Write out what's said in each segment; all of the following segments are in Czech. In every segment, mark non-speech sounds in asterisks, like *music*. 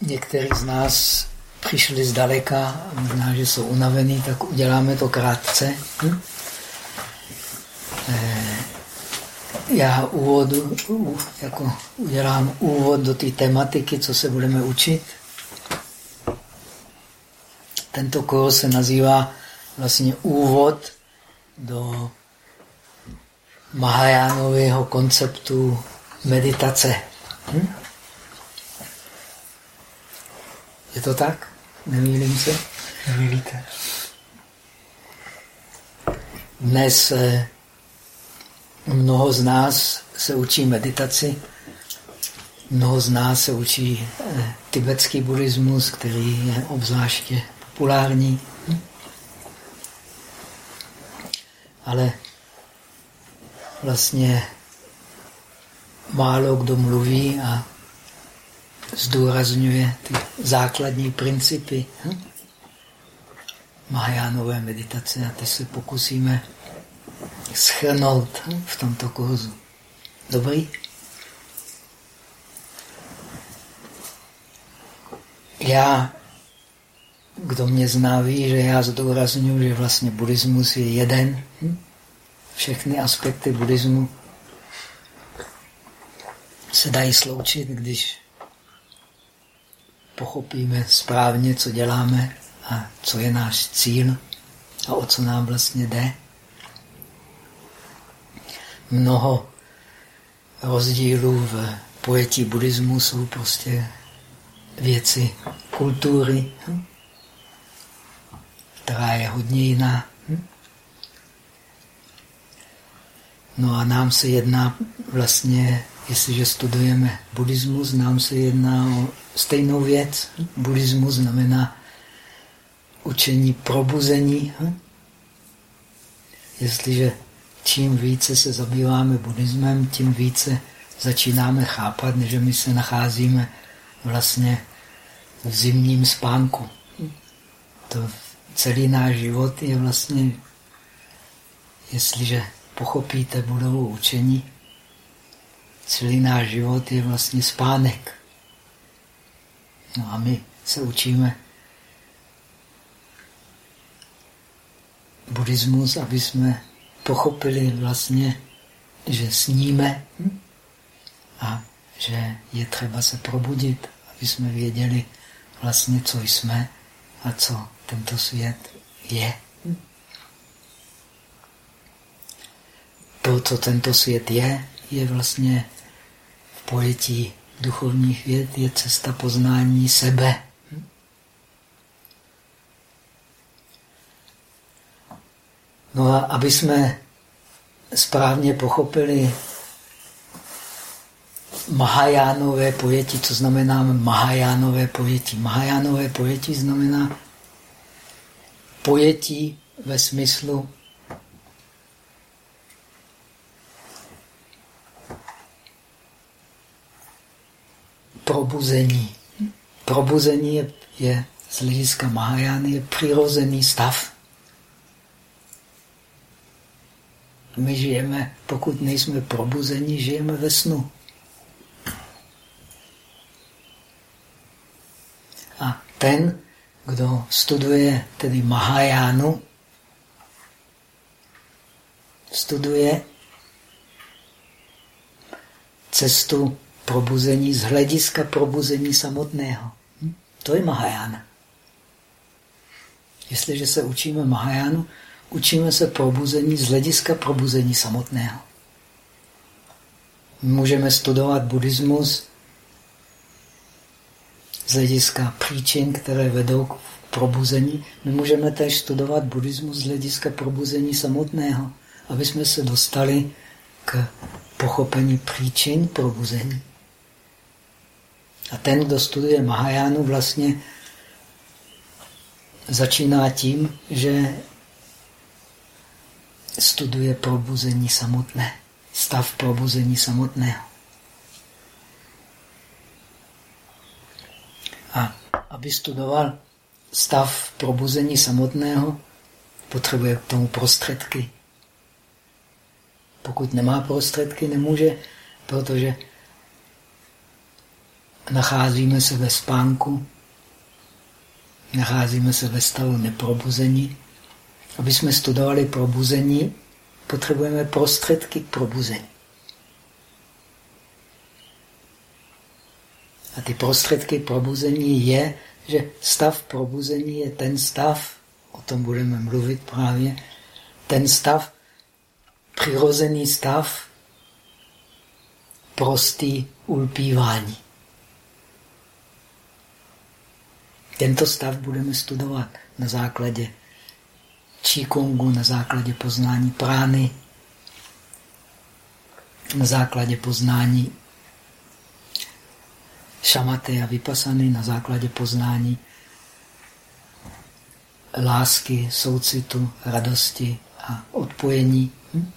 někteří z nás přišli zdaleka, možná, že jsou unavení, tak uděláme to krátce. Hm? Eh, já úvodu, jako udělám úvod do té tematiky, co se budeme učit. Tento kurz se nazývá vlastně úvod do Mahajánového konceptu meditace. Hm? Je to tak? Nemýlím se? Nemýlíte. Dnes eh, mnoho z nás se učí meditaci, mnoho z nás se učí eh, tibetský buddhismus, který je obzvláště populární. Ale vlastně málo kdo mluví a zdůrazňuje ty základní principy hm? Mahajánové meditace a ty se pokusíme schrnout hm? v tomto kurzu. Dobrý? Já, kdo mě zná, ví, že já zdůraznuju, že vlastně buddhismus je jeden. Hm? Všechny aspekty buddhismu se dají sloučit, když pochopíme správně, co děláme a co je náš cíl a o co nám vlastně jde. Mnoho rozdílů v pojetí buddhismu jsou prostě věci kultury, hm? která je hodně jiná. Hm? No a nám se jedná vlastně Jestliže studujeme buddhismus, nám se jedná o stejnou věc. Buddhismus znamená učení probuzení. Jestliže čím více se zabýváme buddhismem, tím více začínáme chápat, že my se nacházíme vlastně v zimním spánku. To celý náš život je vlastně, jestliže pochopíte budovu učení, celý náš život je vlastně spánek. No a my se učíme buddhismus, aby jsme pochopili vlastně, že sníme a že je třeba se probudit, aby jsme věděli vlastně, co jsme a co tento svět je. To, co tento svět je, je vlastně pojetí duchovních věd je cesta poznání sebe. No a aby jsme správně pochopili Mahajánové pojetí, co znamená Mahajánové pojetí. Mahajánové pojetí znamená pojetí ve smyslu probuzení. Probuzení je, je z hlediska Mahajány je přirozený stav. My žijeme, pokud nejsme probuzení, žijeme ve snu. A ten, kdo studuje tedy Mahajánu, studuje cestu probuzení z hlediska probuzení samotného. Hm? To je Mahajana. Jestliže se učíme Mahajánu, učíme se probuzení z hlediska probuzení samotného. Můžeme studovat buddhismus z hlediska příčin, které vedou k probuzení. My můžeme též studovat buddhismus z hlediska probuzení samotného, aby jsme se dostali k pochopení příčin probuzení. A ten, kdo studuje Mahajánu, vlastně začíná tím, že studuje probuzení samotné, stav probuzení samotného. A aby studoval stav probuzení samotného, potřebuje k tomu prostředky. Pokud nemá prostředky, nemůže, protože nacházíme se ve spánku, nacházíme se ve stavu neprobuzení. Aby jsme studovali probuzení, potřebujeme prostředky k probuzení. A ty prostředky probuzení je, že stav probuzení je ten stav, o tom budeme mluvit právě, ten stav, přirozený stav, prostý ulpívání. Tento stav budeme studovat na základě Qigongу, na základě poznání prány, na základě poznání šamaty a vypasany, na základě poznání lásky, soucitu, radosti a odpojení. Hm?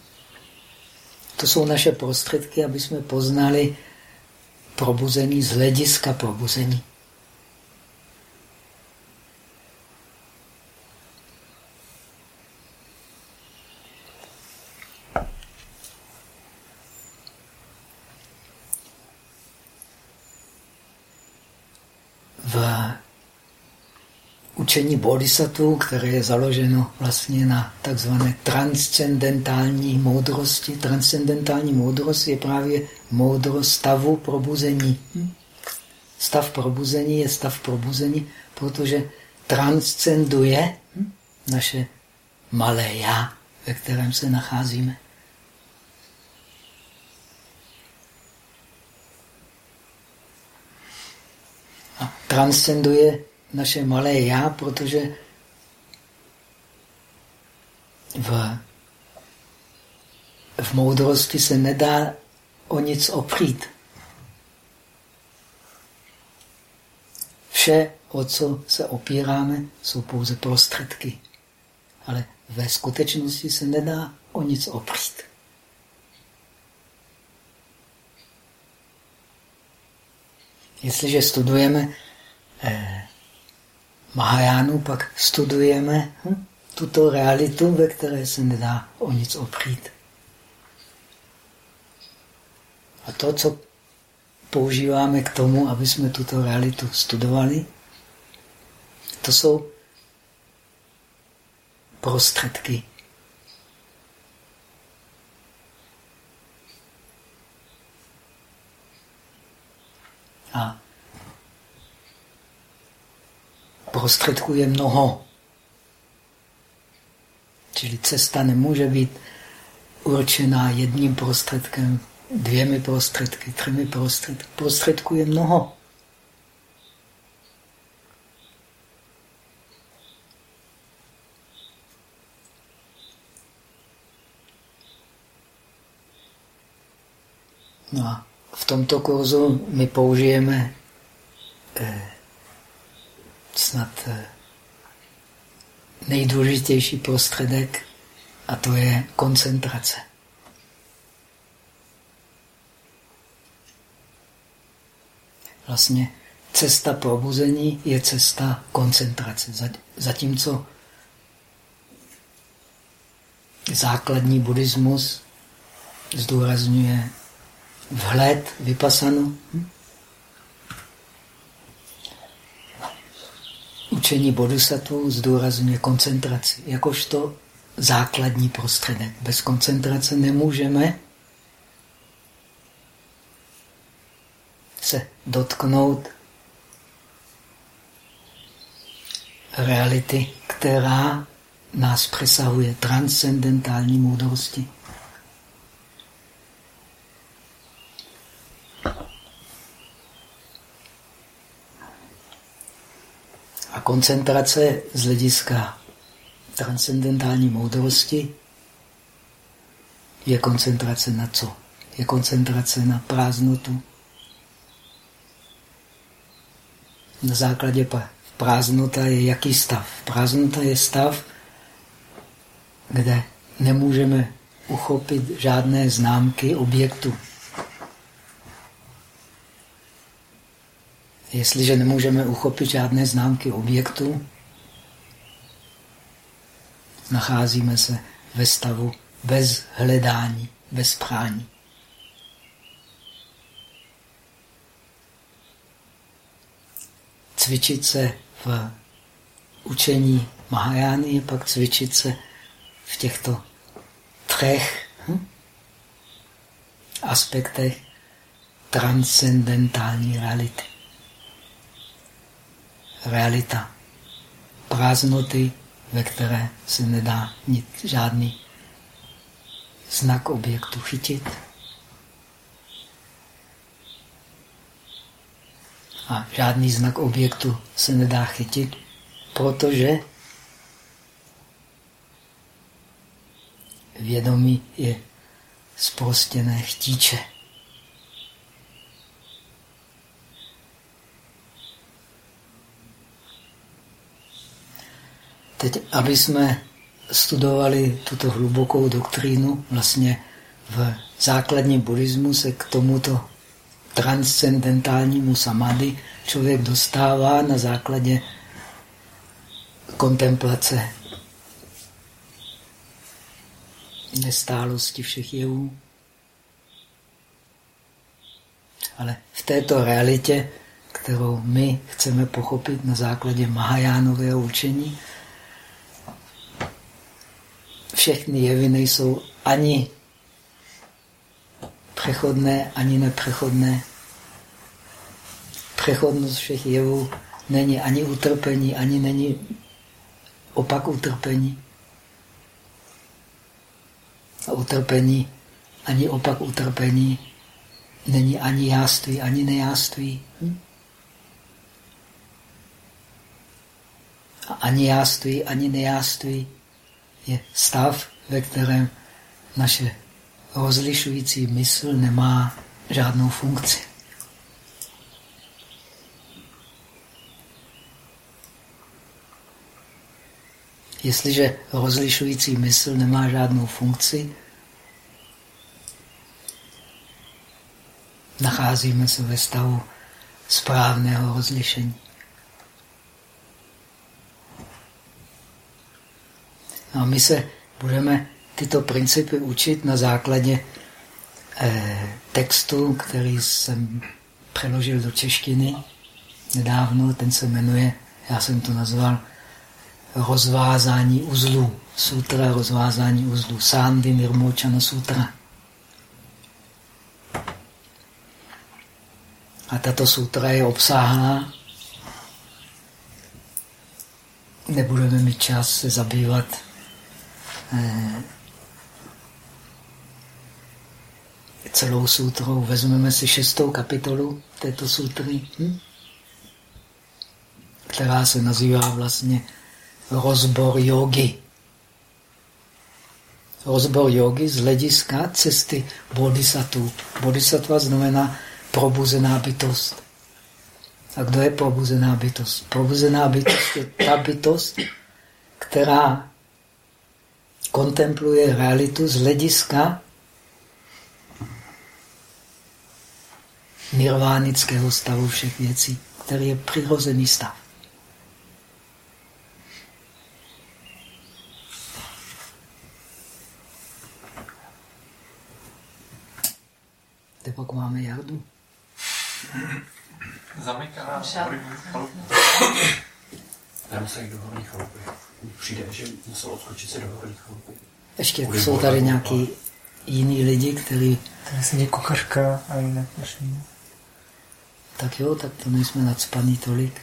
To jsou naše prostředky, aby jsme poznali probuzení z hlediska probuzení. Učení bodhisattva, které je založeno vlastně na takzvané transcendentální moudrosti. Transcendentální moudrost je právě moudrost stavu probuzení. Stav probuzení je stav probuzení, protože transcenduje naše malé já, ve kterém se nacházíme. A transcenduje naše malé já, protože v, v moudrosti se nedá o nic opřít. Vše, o co se opíráme, jsou pouze prostředky. Ale ve skutečnosti se nedá o nic opřít. Jestliže studujeme eh, Mahajánu pak studujeme hm, tuto realitu, ve které se nedá o nic opřít. A to, co používáme k tomu, aby jsme tuto realitu studovali, to jsou prostředky. A prostředků je mnoho. Čili cesta nemůže být určená jedním prostředkem, dvěmi prostředky, třemi prostředky. Prostředků je mnoho. No a v tomto kurzu my použijeme eh, snad eh, nejdůležitější prostředek a to je koncentrace. Vlastně cesta probuzení je cesta koncentrace. Zatímco základní buddhismus zdůrazňuje vhled, vypasanu, hm? Učení bodhisattva zdůrazňuje koncentraci, jakožto základní prostředek. Bez koncentrace nemůžeme se dotknout reality, která nás přesahuje transcendentální moudrosti. Koncentrace z hlediska transcendentální moudrosti je koncentrace na co? Je koncentrace na prázdnotu. Na základě prázdnota je jaký stav? Prázdnota je stav, kde nemůžeme uchopit žádné známky objektu. Jestliže nemůžeme uchopit žádné známky objektu, nacházíme se ve stavu bez hledání, bez prání. cvičit se v učení Mahajány pak cvičit se v těchto třech hm, aspektech transcendentální reality. Realita prázdnoty, ve které se nedá nic, žádný znak objektu chytit. A žádný znak objektu se nedá chytit, protože vědomí je zprostěné chtíče. Teď, aby jsme studovali tuto hlubokou doktrínu, vlastně v základním buddhismu se k tomuto transcendentálnímu samády člověk dostává na základě kontemplace nestálosti všech jevů. Ale v této realitě, kterou my chceme pochopit na základě Mahajánového učení, všechny jevy nejsou ani přechodné, ani nepřechodné. Přechodnost všech jevů není ani utrpení, ani není opak utrpení. A utrpení, ani opak utrpení, není ani jáství, ani nejáství. Hm? A ani jáství, ani nejáství je stav, ve kterém naše rozlišující mysl nemá žádnou funkci. Jestliže rozlišující mysl nemá žádnou funkci, nacházíme se ve stavu správného rozlišení. A my se budeme tyto principy učit na základě eh, textu, který jsem přeložil do češtiny nedávno. Ten se jmenuje, já jsem to nazval, rozvázání uzlů. Sutra rozvázání uzlů. Sandy Nirmochana Sutra. A tato sutra je obsáhlá. Nebudeme mít čas se zabývat celou sutrou. Vezmeme si šestou kapitolu této sutry, hm? která se nazývá vlastně rozbor jogy. Rozbor jogy z hlediska cesty bodhisattva. Bodhisattva znamená probuzená bytost. A kdo je probuzená bytost? Probuzená bytost je ta bytost, která kontempluje realitu z hlediska nirvánického stavu všech věcí, který je přirozený stav. Teď pak máme jardu. Zamyká. Tam se do horní chalupy přijde, že musel odskočit se do chalupy. Ještě jsou tady nějaký jiní lidi, kteří... Tady sedí kuchařka a jinak dnešní. Tak jo, tak to nejsme nadspaný tolik.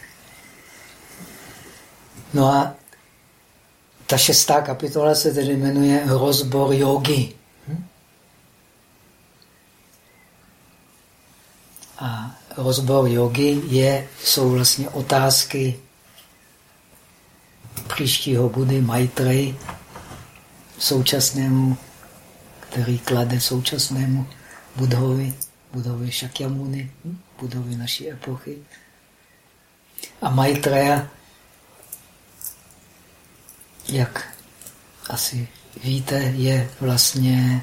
No a ta šestá kapitola se tedy jmenuje Rozbor jogy. Hm? A rozbor jogy je, jsou vlastně otázky příštího Budy Maitreji, současnému, který klade současnému Budhovi, Budhovi Shakyamuni, Budhovi naší epochy. A Maitreya, jak asi víte, je vlastně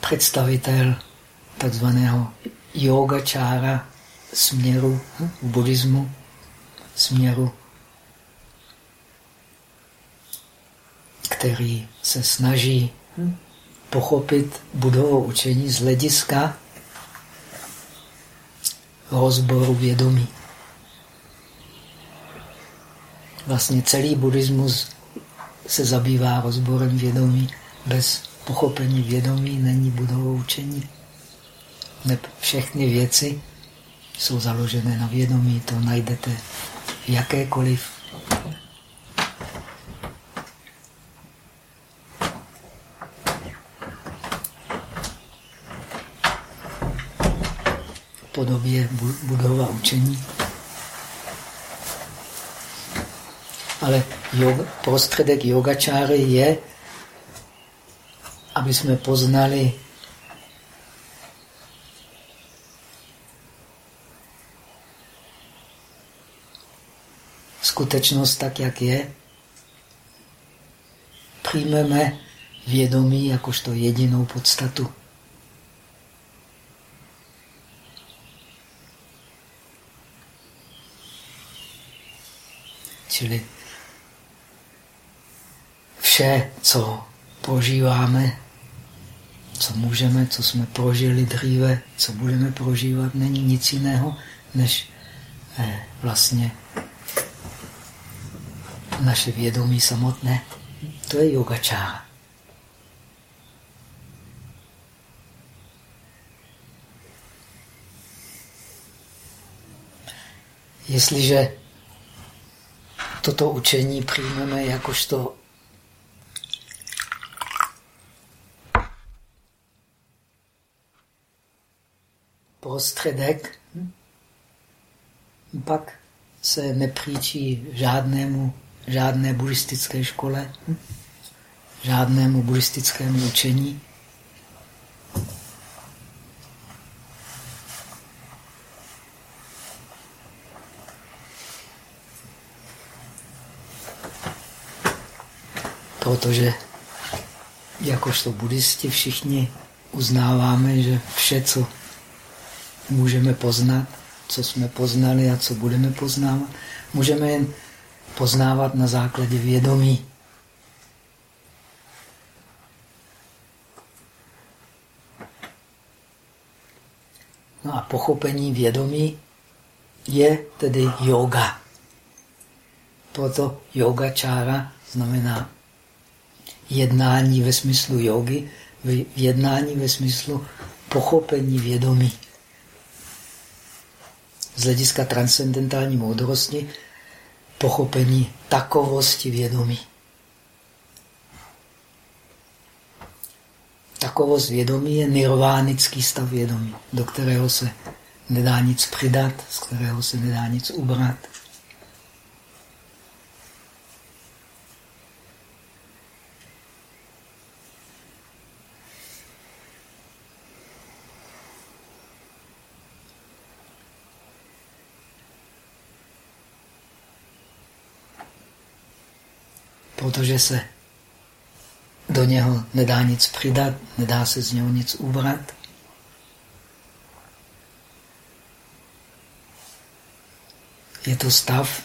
představitel takzvaného yogačára směru v buddhismu, směru který se snaží hm, pochopit budovou učení z hlediska rozboru vědomí. Vlastně celý buddhismus se zabývá rozborem vědomí. Bez pochopení vědomí není budovou učení. Všechny věci jsou založené na vědomí, to najdete v jakékoliv podobě budova učení. Ale yoga, prostředek yogačáry je, aby jsme poznali skutečnost tak, jak je, přijmeme vědomí jakožto jedinou podstatu. Čili vše, co prožíváme, co můžeme, co jsme prožili dříve, co budeme prožívat, není nic jiného, než eh, vlastně naše vědomí samotné. To je yogačára. Jestliže toto učení přijmeme jakožto prostředek, pak se nepříčí žádnému, žádné buddhistické škole, žádnému buddhistickému učení. Protože jakožto buddhisti všichni uznáváme, že vše, co můžeme poznat, co jsme poznali a co budeme poznávat, můžeme jen poznávat na základě vědomí. No a pochopení vědomí je tedy yoga. Proto yoga čára znamená jednání ve smyslu jogy, jednání ve smyslu pochopení vědomí. Z hlediska transcendentální moudrosti pochopení takovosti vědomí. Takovost vědomí je nirvánický stav vědomí, do kterého se nedá nic přidat, z kterého se nedá nic ubrat. Protože se do něho nedá nic přidat, nedá se z něho nic ubrat. Je to stav,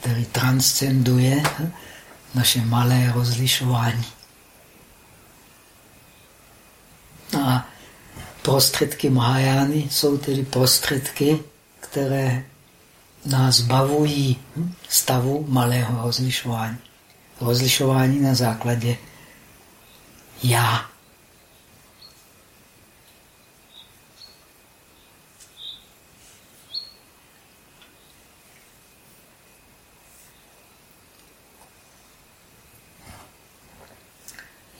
který transcenduje naše malé rozlišování. A prostředky Mahajány jsou tedy prostředky, které nás bavují stavu malého rozlišování. Rozlišování na základě já.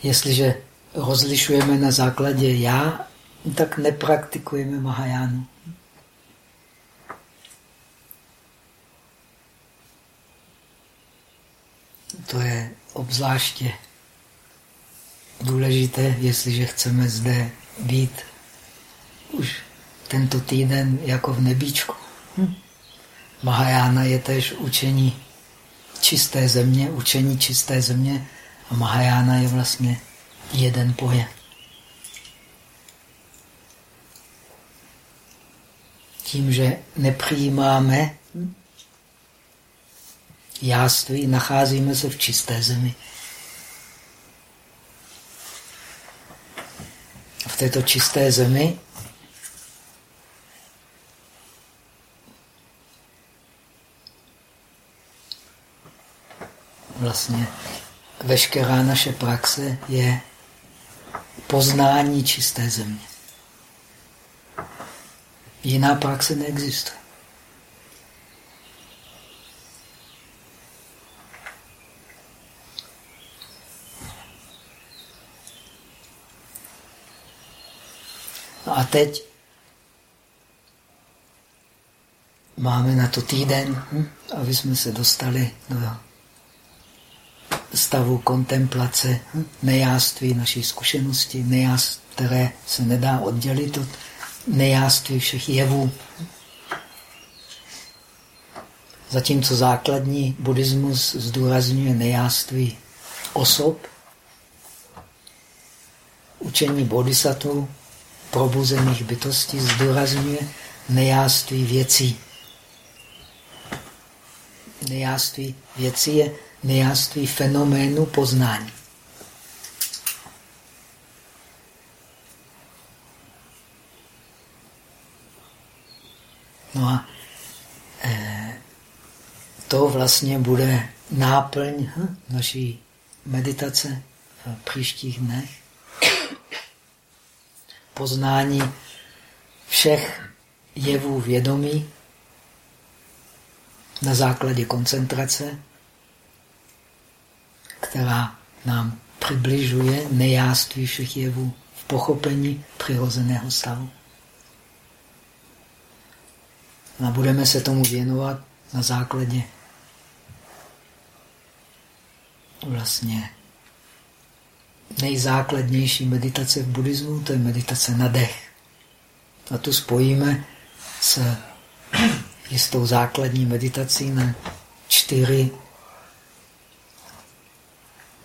Jestliže rozlišujeme na základě já, tak nepraktikujeme Mahajánu. To je obzvláště důležité, jestliže chceme zde být už tento týden jako v nebíčku. Hm. Mahajána je tež učení čisté země, učení čisté země a Mahajána je vlastně jeden pojem. Tím, že nepřijímáme jáství, nacházíme se v čisté zemi. V této čisté zemi vlastně veškerá naše praxe je poznání čisté země. Jiná praxe neexistuje. Teď máme na to týden, hm, aby jsme se dostali do stavu kontemplace hm, nejáství naší zkušenosti, nejáství, které se nedá oddělit od nejáství všech jevů. Zatímco základní buddhismus zdůrazňuje nejáství osob, učení bodhisattva probuzených bytostí zdůrazňuje nejáství věcí. Nejáství věcí je nejáství fenoménu poznání. No a e, to vlastně bude náplň hm, naší meditace v příštích dnech. Poznání všech jevů vědomí na základě koncentrace, která nám přibližuje nejáství všech jevů v pochopení přirozeného stavu. A budeme se tomu věnovat na základě vlastně nejzákladnější meditace v buddhismu, to je meditace na dech. A tu spojíme s jistou základní meditací na čtyři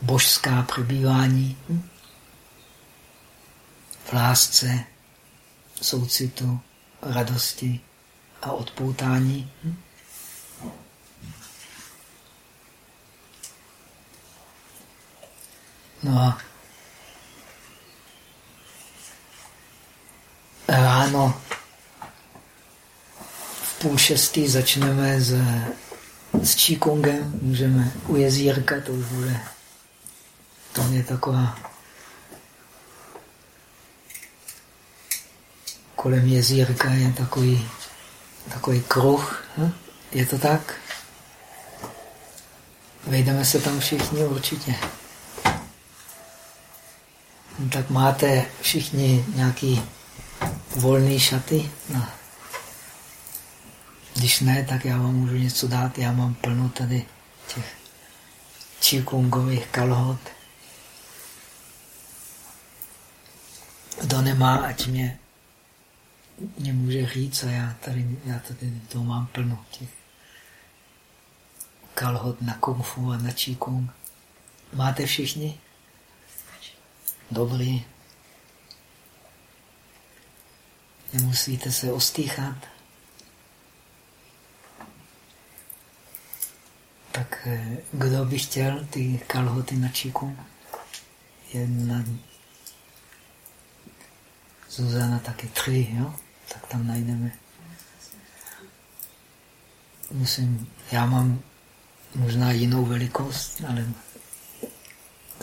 božská přebývání v lásce, soucitu, radosti, a odpoutání. No a ráno v půl šestý začneme s, s Číkongem, můžeme u jezírka, to už bude, to je taková kolem jezírka je takový takový kruh. Hm? Je to tak? Vejdeme se tam všichni určitě. Tak máte všichni nějaký volný šaty? No. Když ne, tak já vám můžu něco dát. Já mám plno tady těch číkungových kalhot. Kdo nemá, ať mě mě může říct a já tady, já tady to mám plno těch kalhot na kung fu a na číkung. Máte všichni? Dobrý. Nemusíte se ostýchat. Tak eh, kdo by chtěl ty kalhoty na číkung? Jedna Zuzana taky tři, jo? tak tam najdeme. Musím, já mám možná jinou velikost, ale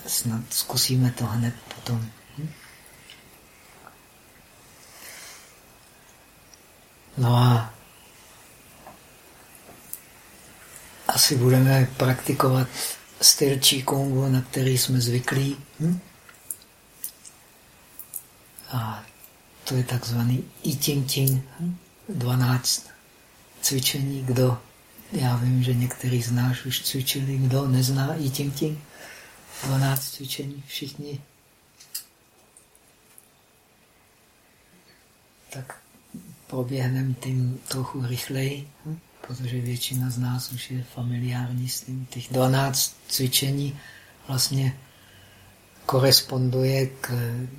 snad zkusíme to hned potom. No a asi budeme praktikovat styl Qigong, na který jsme zvyklí. Hm? A to je takzvaný I Ching Ching 12 cvičení. Kdo, já vím, že některý z nás už cvičili, kdo nezná I Ching Ching 12 cvičení, všichni. Tak proběhneme tím trochu rychleji, hm? protože většina z nás už je familiární s tím. Těch 12 cvičení vlastně koresponduje k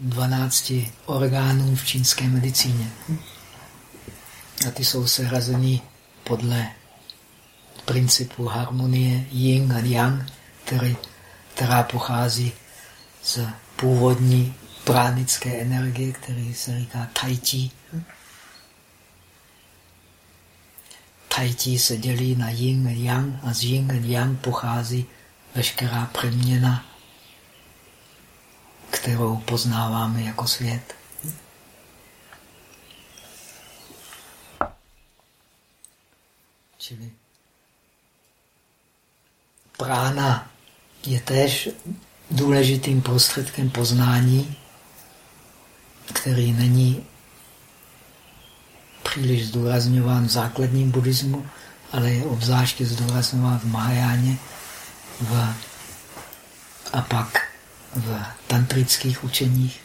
12 orgánům v čínské medicíně. A ty jsou sehrazeny podle principu harmonie yin a yang, který, která pochází z původní pránické energie, který se říká tai chi. Tai chi se dělí na yin a yang a z yin a yang pochází veškerá přeměna, kterou poznáváme jako svět. Čili prána je též důležitým prostředkem poznání, který není příliš zdůrazňován v základním buddhismu, ale je obzvláště zdůrazňován v Mahajáně v, a pak v tantrických učeních.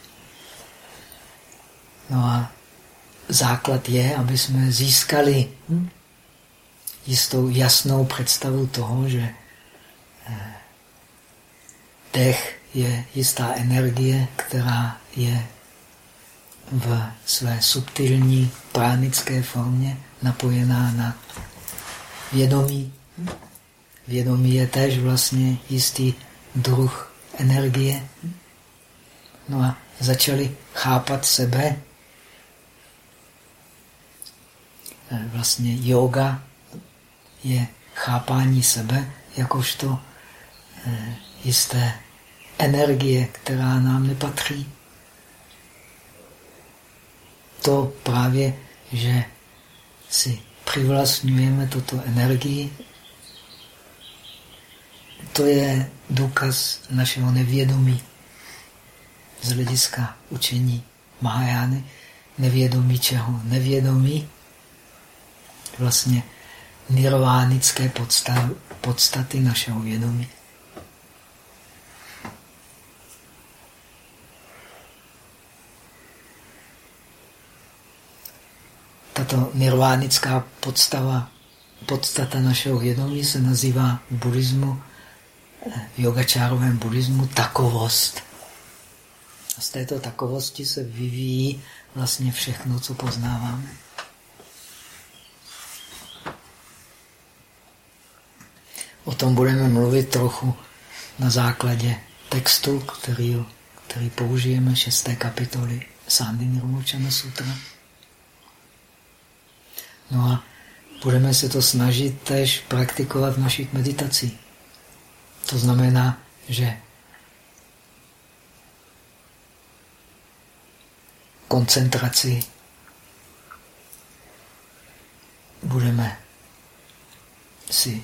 No a základ je, aby jsme získali hm, jistou jasnou představu toho, že eh, dech je jistá energie, která je v své subtilní pránické formě napojená na vědomí. Vědomí je též vlastně jistý druh energie. No a začali chápat sebe. Vlastně yoga je chápání sebe jakožto eh, jisté energie, která nám nepatří to právě, že si přivlastňujeme tuto energii, to je důkaz našeho nevědomí z hlediska učení Mahajány. Nevědomí čeho? Nevědomí vlastně nirvánické podstaty našeho vědomí. Tato nirvánická podstava, podstata našeho vědomí se nazývá v buddhismu, v yogačárovém buddhismu takovost. A z této takovosti se vyvíjí vlastně všechno, co poznáváme. O tom budeme mluvit trochu na základě textu, který, který použijeme šesté kapitoly Sandy Nirmochana Sutra. No a budeme se to snažit tež praktikovat v našich meditacích. To znamená, že koncentraci budeme si,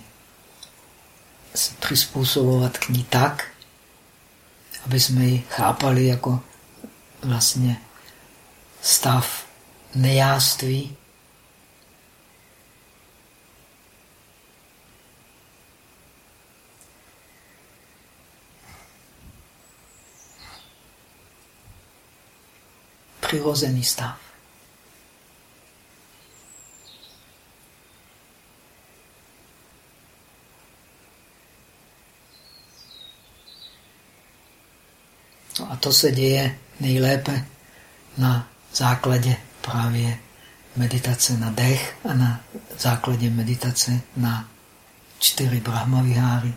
si přizpůsobovat k ní tak, aby jsme ji chápali jako vlastně stav nejáství, přirozený stav. No a to se děje nejlépe na základě právě meditace na dech a na základě meditace na čtyři brahmaviháry.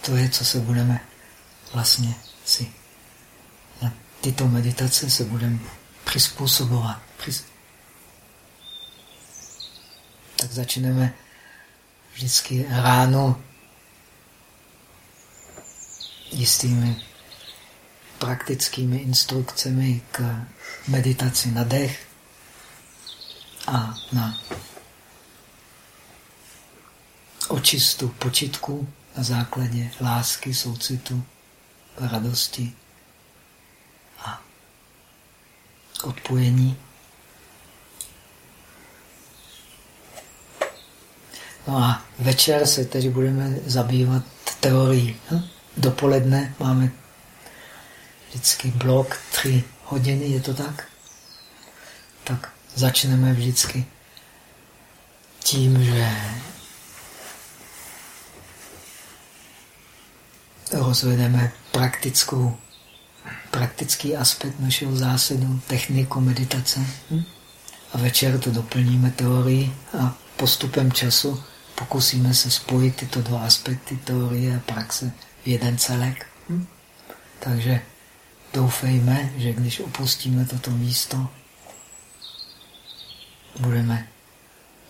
To je, co se budeme vlastně si tyto meditace se budeme přizpůsobovat. Tak začneme vždycky ráno jistými praktickými instrukcemi k meditaci na dech a na očistu počitku na základě lásky, soucitu, radosti. Odpojení. No a večer se tedy budeme zabývat teorií. Hm? Dopoledne máme vždycky blok tři hodiny, je to tak? Tak začneme vždycky tím, že rozvedeme praktickou praktický aspekt našeho zásadu, techniku meditace. Hm? A večer to doplníme teorii a postupem času pokusíme se spojit tyto dva aspekty teorie a praxe v jeden celek. Hm? Takže doufejme, že když opustíme toto místo, budeme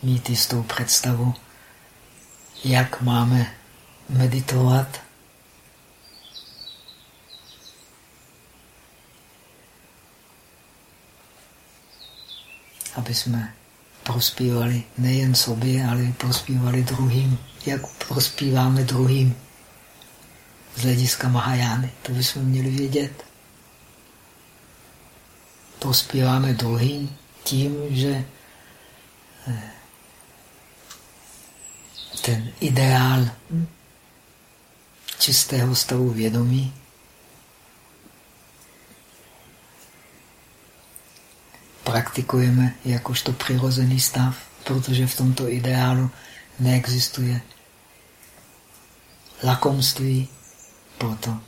mít jistou představu, jak máme meditovat aby jsme prospívali nejen sobě, ale prospívali druhým. Jak prospíváme druhým z hlediska Mahajány, to bychom měli vědět. Prospíváme druhým tím, že eh, ten ideál čistého stavu vědomí praktikujeme jakožto přirozený stav, protože v tomto ideálu neexistuje lakomství, proto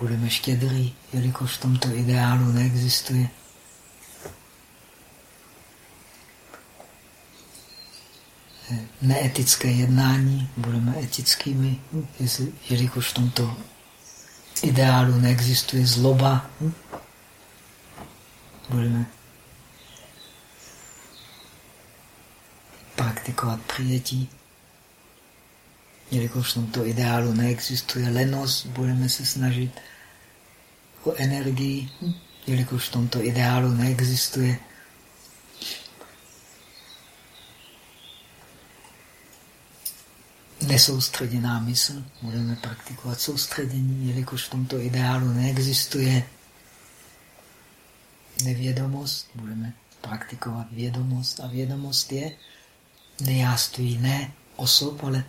budeme štědrý, jelikož v tomto ideálu neexistuje. Neetické jednání, budeme etickými, jelikož v tomto ideálu neexistuje zloba, budeme praktikovat přijetí. Jelikož v tomto ideálu neexistuje lenost, budeme se snažit o energii. Jelikož v tomto ideálu neexistuje nesoustředěná mysl, budeme praktikovat soustředění, jelikož v tomto ideálu neexistuje nevědomost, budeme praktikovat vědomost. A vědomost je nejáství ne osob, ale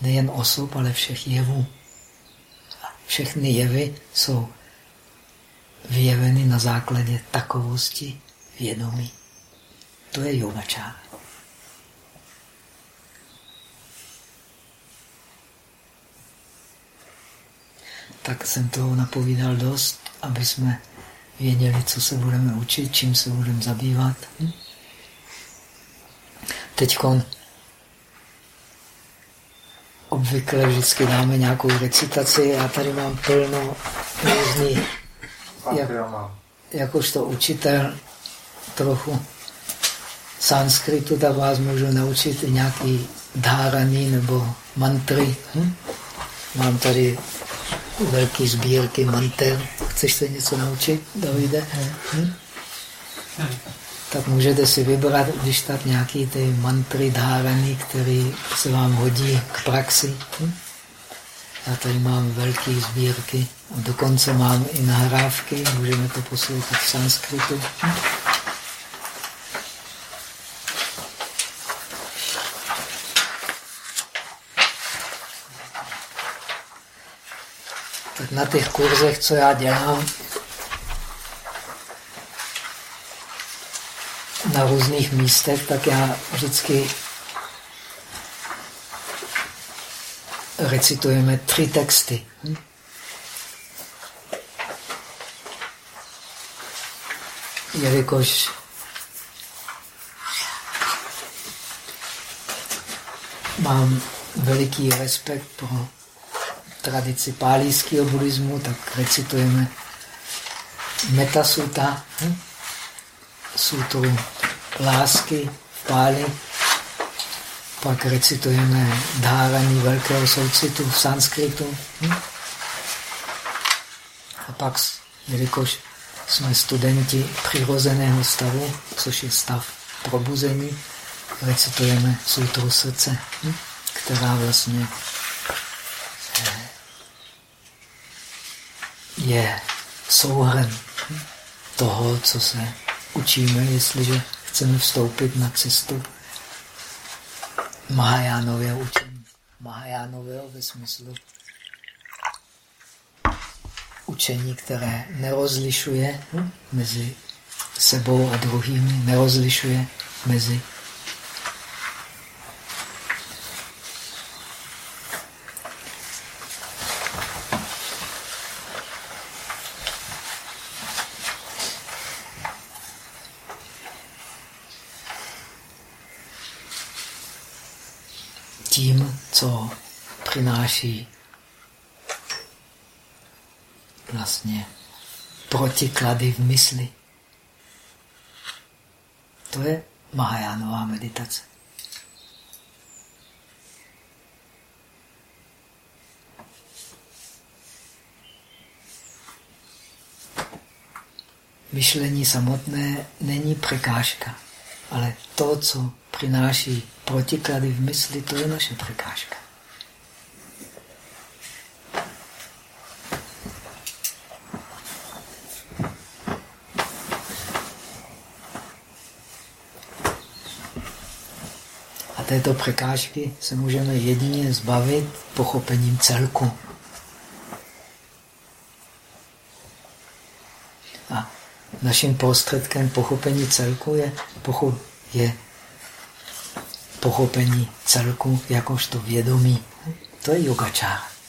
nejen osob, ale všech jevů. Všechny jevy jsou vyjeveny na základě takovosti vědomí. To je yogačára. Tak jsem toho napovídal dost, aby jsme věděli, co se budeme učit, čím se budeme zabývat. Hm? Teď obvykle vždycky dáme nějakou recitaci. Já tady mám plno různých, jak, jakožto učitel trochu sanskritu, tak vás můžu naučit nějaký dháraný nebo mantry. Hm? Mám tady velký sbírky manter. Chceš se něco naučit, Davide? Hm? Tak můžete si vybrat, když tak nějaký ty mantry dháraný, který se vám hodí k praxi. Hm? Já tady mám velké sbírky dokonce mám i nahrávky, můžeme to poslouchat v sanskritu. Hm? Tak na těch kurzech, co já dělám, na různých místech, tak já vždycky recitujeme tři texty. Hm? Jelikož mám veliký respekt pro tradici pálíského buddhismu, tak recitujeme Metasuta, hm? Sutru lásky v páli. Pak recitujeme dháraní velkého soucitu v sanskritu. Hm? A pak, jelikož jsme studenti přirozeného stavu, což je stav probuzení, recitujeme sutru srdce, hm? která vlastně eh, je souhrn toho, co se učíme, jestliže chceme vstoupit na cestu Mahajánového učení. Mahajánového ve smyslu učení, které nerozlišuje mezi sebou a druhými, nerozlišuje mezi ti klady v mysli. To je Mahajánová meditace. Myšlení samotné není překážka, ale to, co přináší protiklady v mysli, to je naše překážka. Této překážky se můžeme jedině zbavit pochopením celku. A naším prostředkem pochopení celku je, pocho je pochopení celku jakožto vědomí. To je yogačára.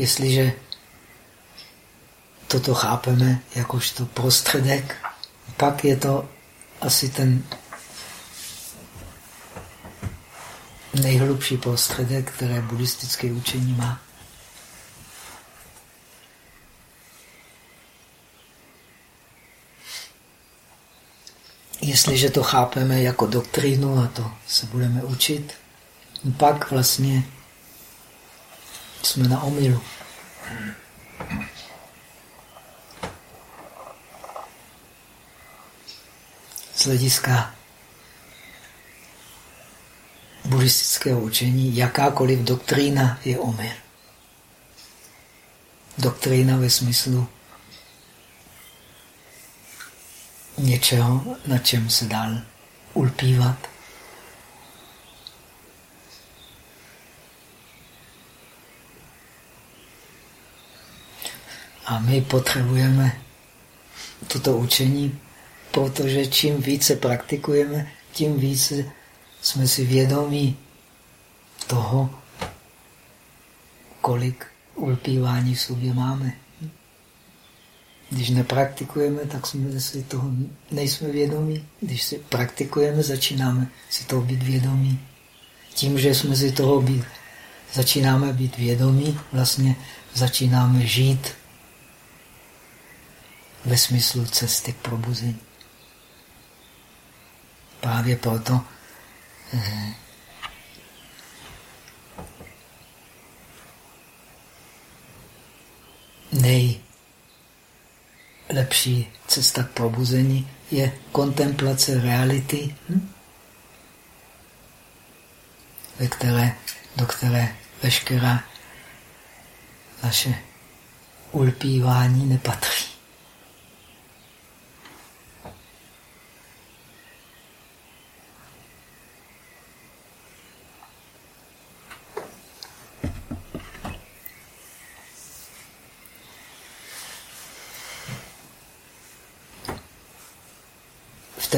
Jestliže toto chápeme jakožto prostředek, pak je to asi ten nejhlubší prostředek, které buddhistické učení má. Jestliže to chápeme jako doktrínu a to se budeme učit, pak vlastně jsme na omylu. Z hlediska buddhistického učení jakákoliv doktrína je omyl. Doktrína ve smyslu něčeho, na čem se dál ulpívat. A my potřebujeme toto učení, protože čím více praktikujeme, tím více jsme si vědomí toho, kolik ulpívání v sobě máme. Když nepraktikujeme, tak jsme si toho nejsme vědomí. Když si praktikujeme, začínáme si toho být vědomí. Tím, že jsme si toho být, začínáme být vědomí, vlastně začínáme žít ve smyslu cesty k probuzení. Právě proto eh, nej lepší cesta k probuzení je kontemplace reality, hm? ve které, do které veškerá naše ulpívání nepatří.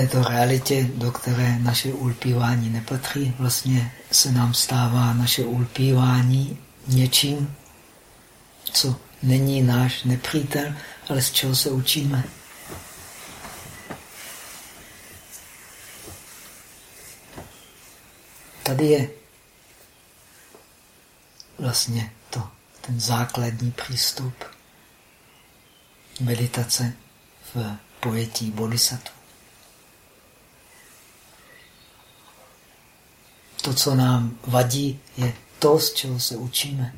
Této realitě, do které naše ulpívání nepatří, vlastně se nám stává naše ulpívání něčím, co není náš nepřítel, ale z čeho se učíme. Tady je vlastně to, ten základní přístup meditace v pojetí bodhisattva. To, co nám vadí, je to, z čeho se učíme.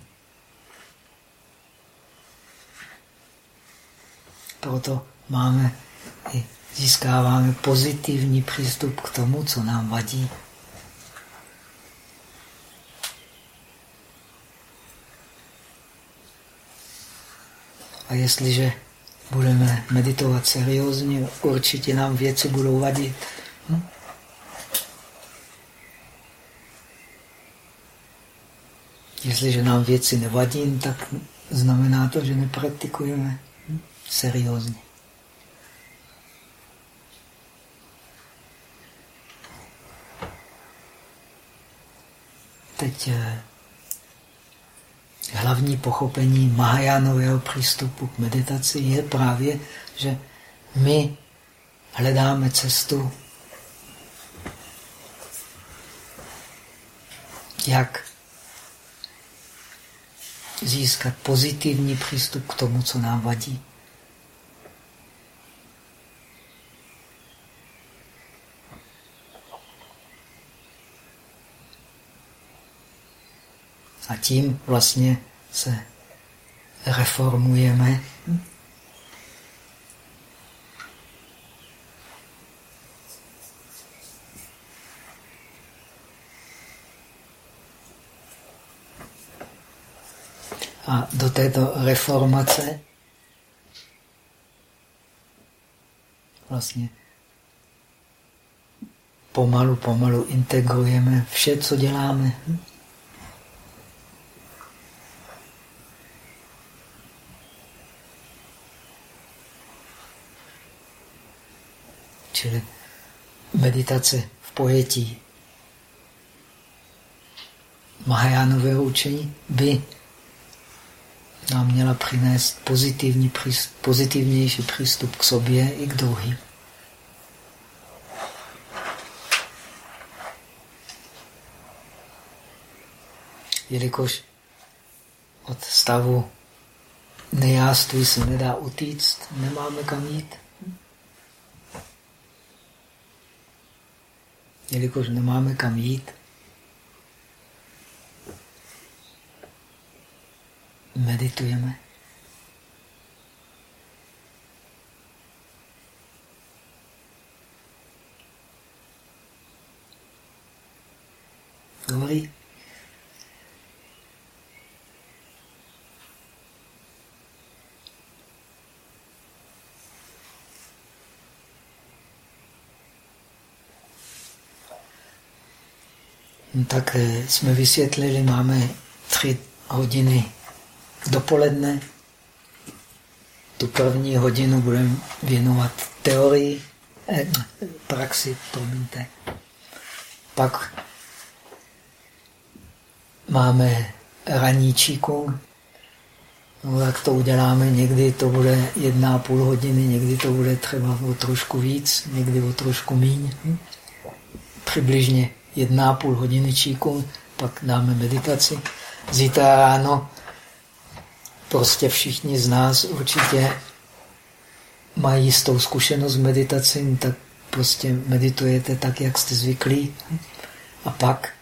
Proto máme i získáváme pozitivní přístup k tomu, co nám vadí. A jestliže budeme meditovat seriózně, určitě nám věci budou vadit. Hm? Jestliže nám věci nevadí, tak znamená to, že nepraktikujeme seriózně. Teď eh, hlavní pochopení Mahajánového přístupu k meditaci je právě, že my hledáme cestu, jak získat pozitivní přístup k tomu, co nám vadí. A tím vlastně se reformujeme A do této reformace? Vlastně pomalu, pomalu integrujeme vše, co děláme. Čili meditace v pojetí Mahajánového učení. By nám měla přinést pozitivní, pozitivnější přístup k sobě i k druhým. jelikož od stavu nejáství se nedá utíct, nemáme kam jít. Jelikož nemáme kam jít, meditujeme. Dobrý. No tak eh, jsme vysvětlili, máme tři hodiny dopoledne. Tu první hodinu budeme věnovat teorii, eh, praxi, promiňte. Pak máme ranní číku. No, jak to uděláme, někdy to bude jedna a půl hodiny, někdy to bude třeba o trošku víc, někdy o trošku míň. Hm? Přibližně jedna a půl hodiny číku, pak dáme meditaci. Zítra ráno prostě všichni z nás určitě mají jistou zkušenost s meditací, tak prostě meditujete tak, jak jste zvyklí. A pak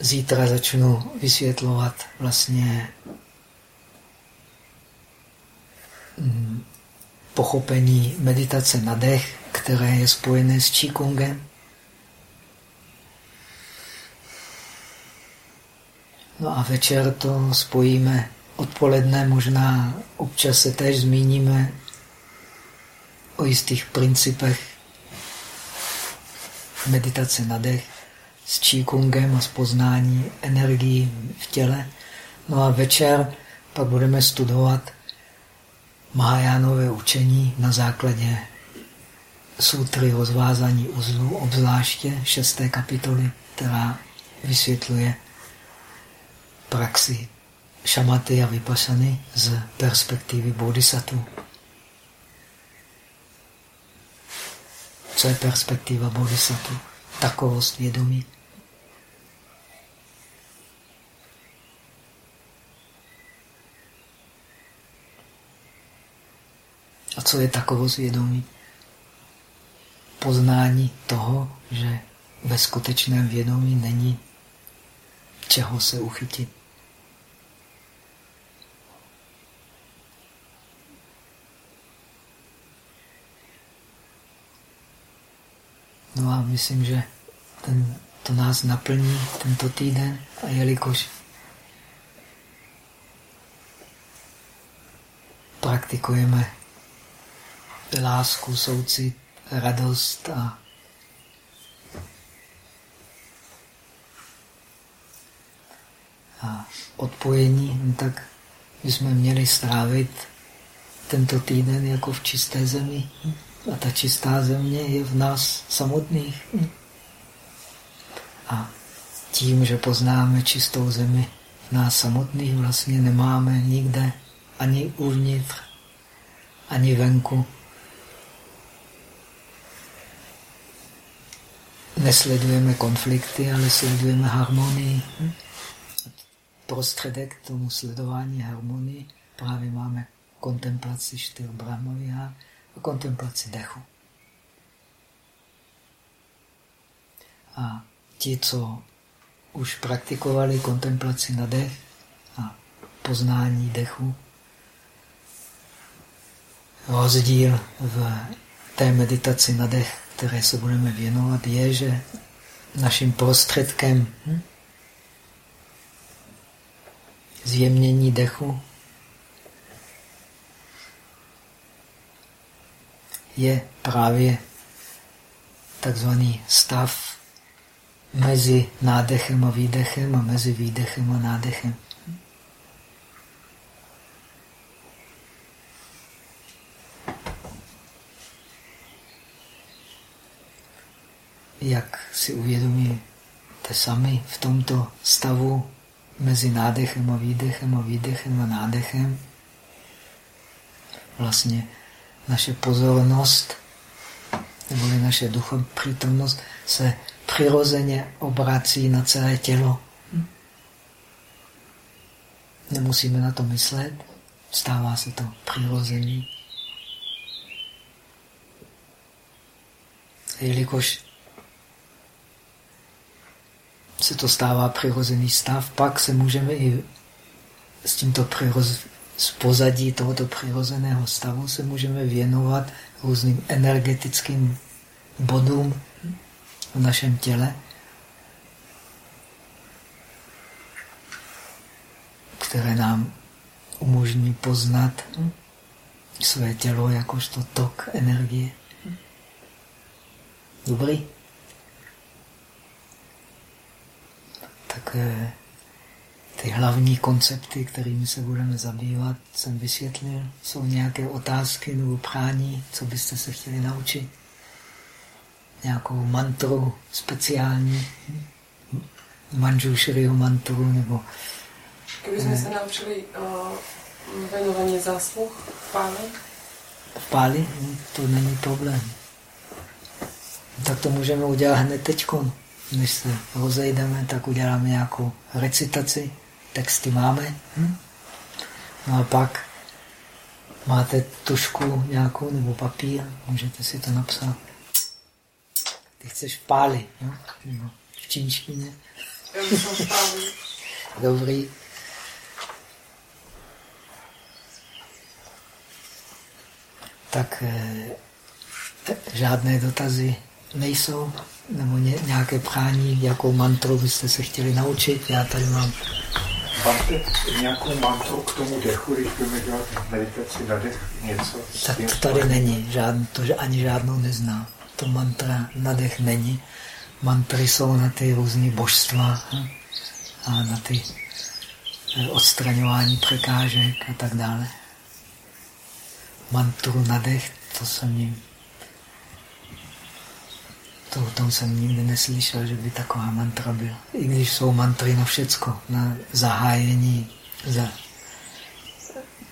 zítra začnu vysvětlovat vlastně mm, pochopení meditace na dech, které je spojené s Qigongem. No a večer to spojíme odpoledne, možná občas se též zmíníme o jistých principech meditace na dech s Qigongem a s poznání energií v těle. No a večer pak budeme studovat Mahajánové učení na základě sutry o zvázání uzlu, obzvláště šesté kapitoly, která vysvětluje praxi šamaty a vypasany z perspektivy bodhisattva. Co je perspektiva bodhisattva? Takovost vědomí. A co je takovost vědomí? Poznání toho, že ve skutečném vědomí není čeho se uchytit. A myslím, že ten, to nás naplní tento týden a jelikož praktikujeme lásku, soucit, radost a a odpojení, no tak bychom měli strávit tento týden jako v čisté zemi. A ta čistá země je v nás samotných. A tím, že poznáme čistou zemi v nás samotných, vlastně nemáme nikde ani uvnitř, ani venku. Nesledujeme konflikty, ale sledujeme harmonii. Prostředek tomu sledování harmonii právě máme kontemplaci čtyř brahmaviha, a kontemplaci dechu. A ti, co už praktikovali kontemplaci na dech a poznání dechu. Rozdíl v té meditaci na dech, které se budeme věnovat, je, že naším prostředkem zjemnění dechu je právě takzvaný stav mezi nádechem a výdechem a mezi výdechem a nádechem. Jak si uvědomíte sami v tomto stavu mezi nádechem a výdechem a výdechem a nádechem, vlastně naše pozornost neboli naše duchovní přítomnost se přirozeně obrací na celé tělo. Nemusíme na to myslet, stává se to přirozeně. Jelikož se to stává přirozený stav, pak se můžeme i s tímto přiroz... z pozadí tohoto přirozeného stavu se můžeme věnovat různým energetickým bodům v našem těle, které nám umožní poznat své tělo jakožto tok energie. Dobrý? Tak eh, ty hlavní koncepty, kterými se budeme zabývat, jsem vysvětlil. Jsou nějaké otázky nebo prání, co byste se chtěli naučit? Nějakou mantru speciální, manžušriho mantru, nebo... Kdybychom se naučili uh, věnování zásluh v páli? V páli? To není problém. Tak to můžeme udělat hned teď. Než se rozejdeme, tak uděláme nějakou recitaci texty máme. Hm? No a pak máte tušku nějakou nebo papír, můžete si to napsat. Ty chceš v páli, jo? nebo v čínštině. *laughs* Dobrý. Tak eh, žádné dotazy nejsou, nebo ně, nějaké prání, jakou mantru byste se chtěli naučit. Já tady mám Máte nějakou mantru k tomu dechu, když budeme dělat meditaci na dech, něco? Tak to tady není, žádný, to ani žádnou nezná. To mantra na dech není. Mantry jsou na ty různé božstva a na ty eh, odstraňování překážek a tak dále. Mantru na dech, to jsem jim to o tom jsem nikdy neslyšel, že by taková mantra byla. I když jsou mantry na všecko, na zahájení, za,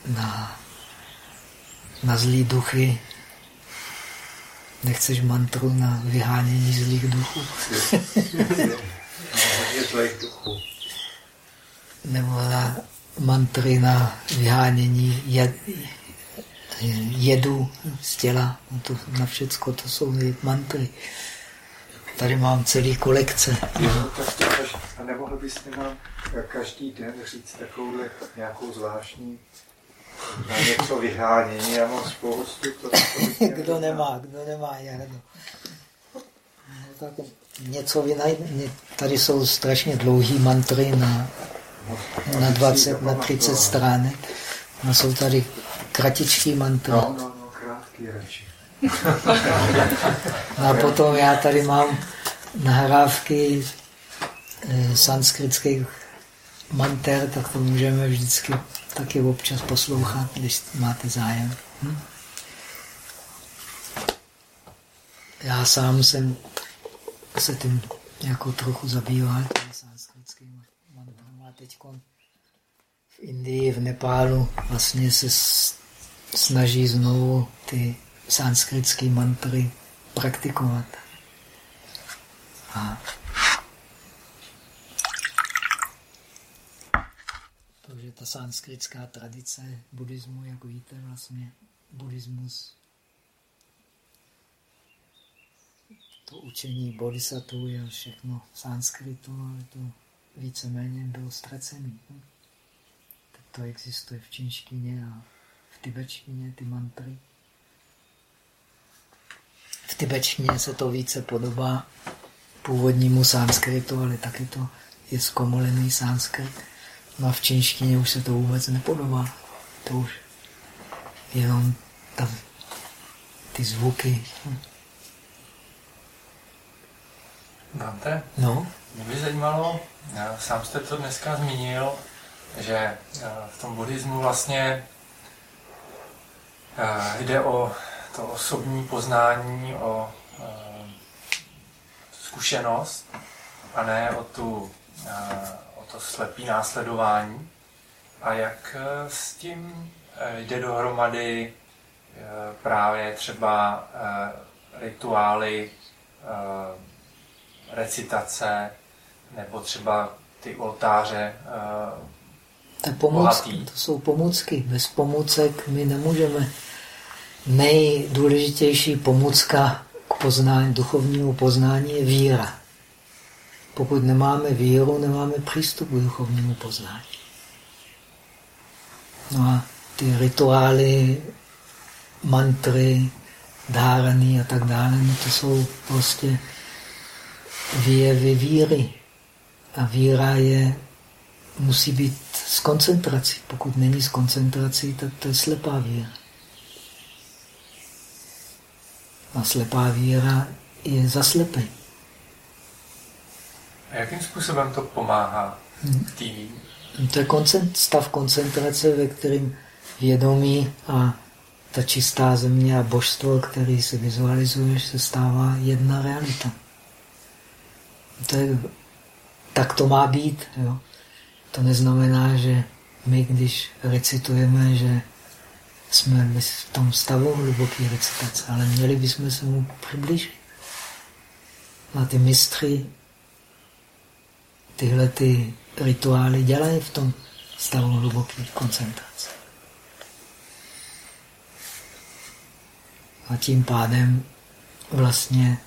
na, na zlý duchy. Nechceš mantru na vyhánění zlých duchů? *laughs* Nebo na mantry na vyhánění jed, jedu z těla. No to, na všecko to jsou mantry. Tady mám celý kolekce. No, a nemohl byste nám každý den říct takovouhle nějakou zvláštní na něco vyhánění, já mám spoustu. To, to *laughs* kdo nemá, kdo nemá, já no, tak něco vynajde. Tady jsou strašně dlouhý mantry na, na 20, na 30 stránek. A jsou tady kratičký mantry. No, no, no, krátký radši. *laughs* a potom já tady mám nahrávky eh, sanskritských manter, tak to můžeme vždycky taky občas poslouchat, když máte zájem. Hm? Já sám jsem se tím jako trochu zabýval, sanskritským mantrem. A teď v Indii, v Nepálu vlastně se snaží znovu ty sanskritské mantry praktikovat. A protože ta sanskritská tradice buddhismu, jak víte, vlastně buddhismus, to učení bodhisattva je všechno v sanskritu, ale to víceméně bylo ztracený. To existuje v čínštině a v tibetštině, ty mantry. V tibetštině se to více podobá původnímu sanskritu, ale taky to je zkomolený sanskrit. No a v čínštině už se to vůbec nepodobá. To už jenom tam ty zvuky. Dante? No? Mě by zajímalo, sám jste to dneska zmínil, že eh, v tom buddhismu vlastně eh, jde o to osobní poznání, o zkušenost a ne o, tu, o to slepý následování. A jak s tím jde dohromady právě třeba rituály recitace nebo třeba ty oltáře Ta pomůcky, to jsou pomůcky. Bez pomůcek my nemůžeme. Nejdůležitější pomůcka k poznání, duchovnímu poznání je víra. Pokud nemáme víru, nemáme přístup k duchovnímu poznání. No a ty rituály, mantry, dárany a tak dále, no to jsou prostě vyjevy víry. A víra je, musí být s koncentrací. Pokud není s koncentrací, tak to je slepá víra. A slepá víra je zaslepení. A jakým způsobem to pomáhá tý... To je stav koncentrace, ve kterém vědomí a ta čistá země a božstvo, který se vizualizuješ, se stává jedna realita. To je, tak to má být. Jo. To neznamená, že my, když recitujeme, že jsme v tom stavu hluboké recitace, ale měli bychom se mu přiblížit. A ty mistry tyhle ty rituály dělají v tom stavu hluboké koncentrace. A tím pádem vlastně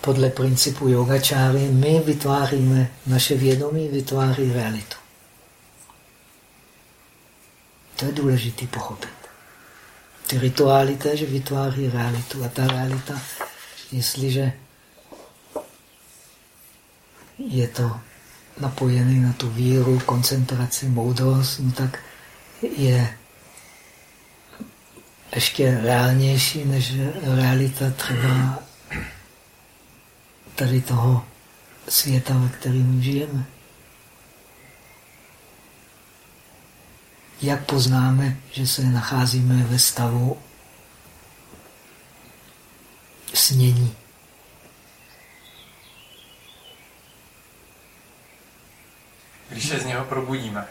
podle principu yogačáry my vytváříme, naše vědomí vytváří realitu. To je důležité pochopit. Ty rituály tež vytváří realitu. A ta realita, jestliže je to napojené na tu víru, koncentraci, moudrost, no tak je ještě reálnější než realita třeba tady toho světa, ve kterém žijeme. Jak poznáme, že se nacházíme ve stavu snění? Když se z něho probudíme.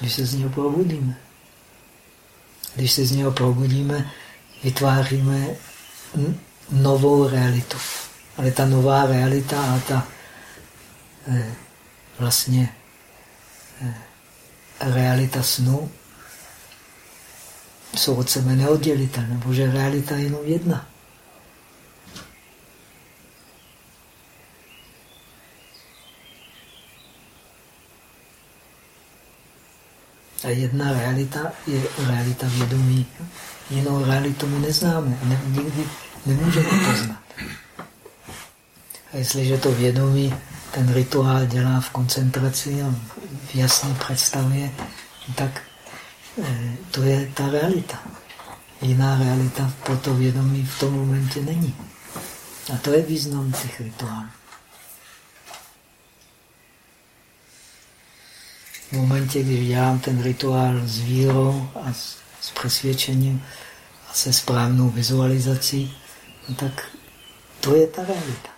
Když se z něho probudíme. Když se z něho probudíme, vytváříme novou realitu. Ale ta nová realita a ta eh, vlastně realita snu jsou od sebe neoddělitelné, protože realita je jenom jedna. A jedna realita je realita vědomí. Jinou realitu my neznáme, ne, nikdy nemůžeme poznat. A jestliže to vědomí ten rituál dělá v koncentraci a v jasné představě, tak eh, to je ta realita. Jiná realita pro to vědomí v tom momentě není. A to je význam těch rituálů. V momentě, když dělám ten rituál s vírou a s, s přesvědčením a se správnou vizualizací, no tak to je ta realita.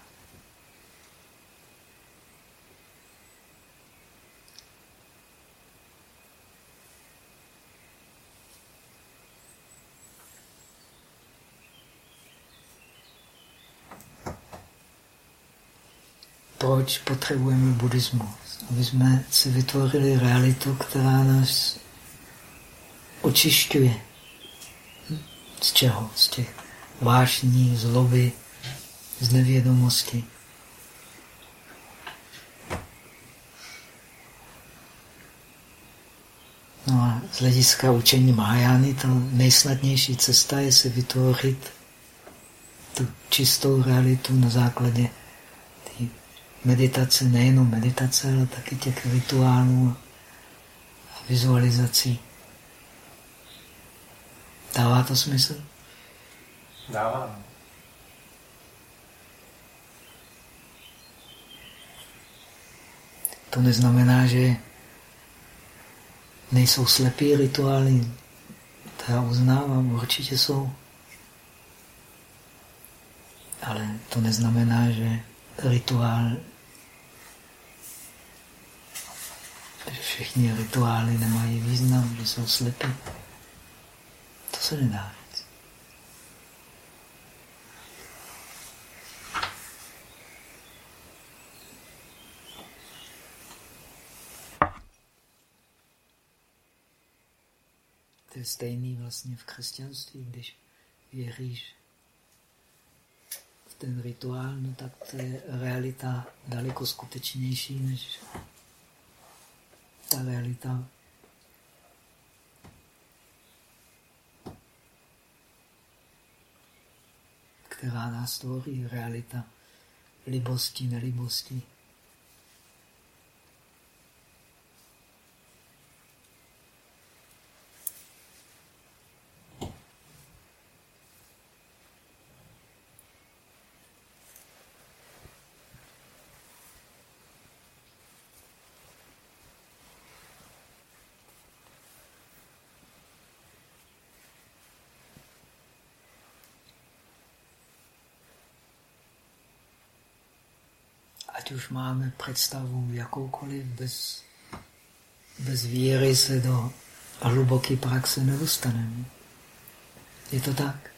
proč potřebujeme buddhismus. Aby jsme si vytvořili realitu, která nás očišťuje. Hm? Z čeho? Z těch vášní, zloby, z nevědomosti. No a z hlediska učení Mahajány ta nejsnadnější cesta je si vytvořit tu čistou realitu na základě meditace, nejenom meditace, ale taky těch rituálů a vizualizací. Dává to smysl? Dává. To neznamená, že nejsou slepí rituály. To já uznávám, určitě jsou. Ale to neznamená, že rituál, všechny rituály nemají význam, že jsou slepí. To se nedá říct. To je stejný vlastně v křesťanství, když věříš v ten rituál, no tak to je realita daleko skutečnější než ta realita která nás tvoří, realita libosti, nelibosti. ať už máme představu jakoukoliv, bez, bez víry se do hluboké praxe nedostaneme. Je to tak?